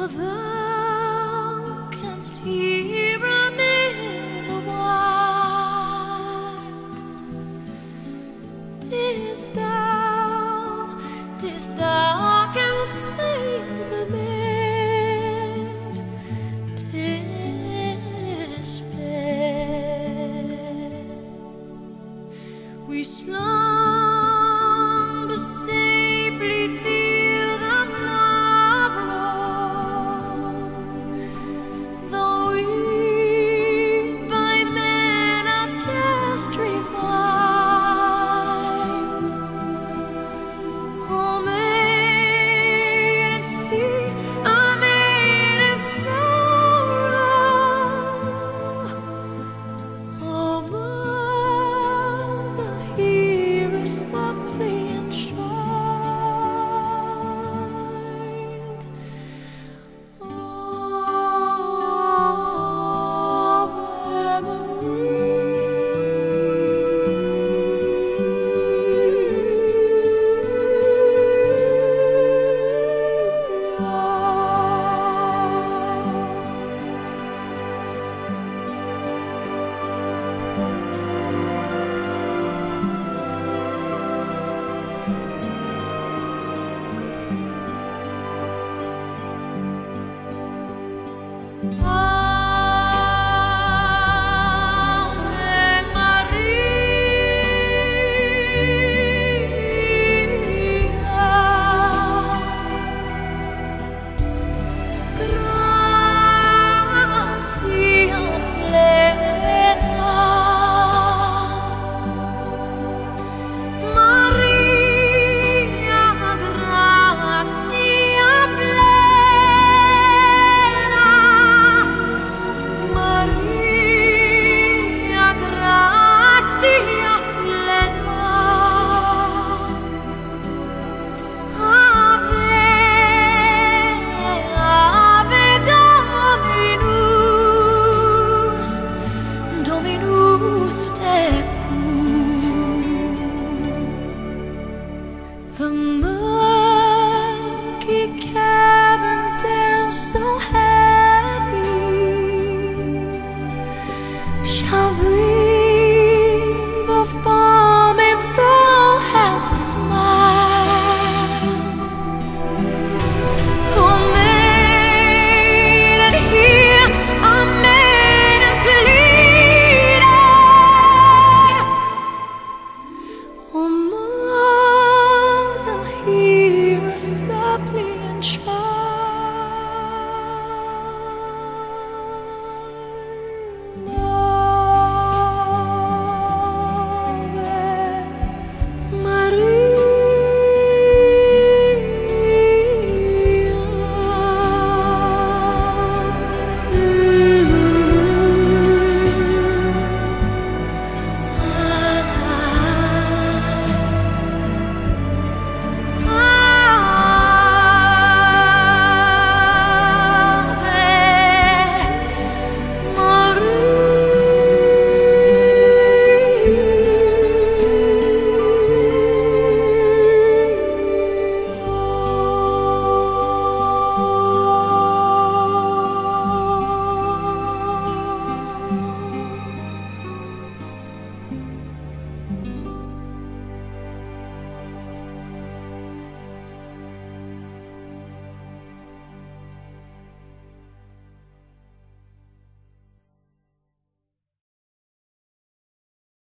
For thou Ave The caverns so heavy shall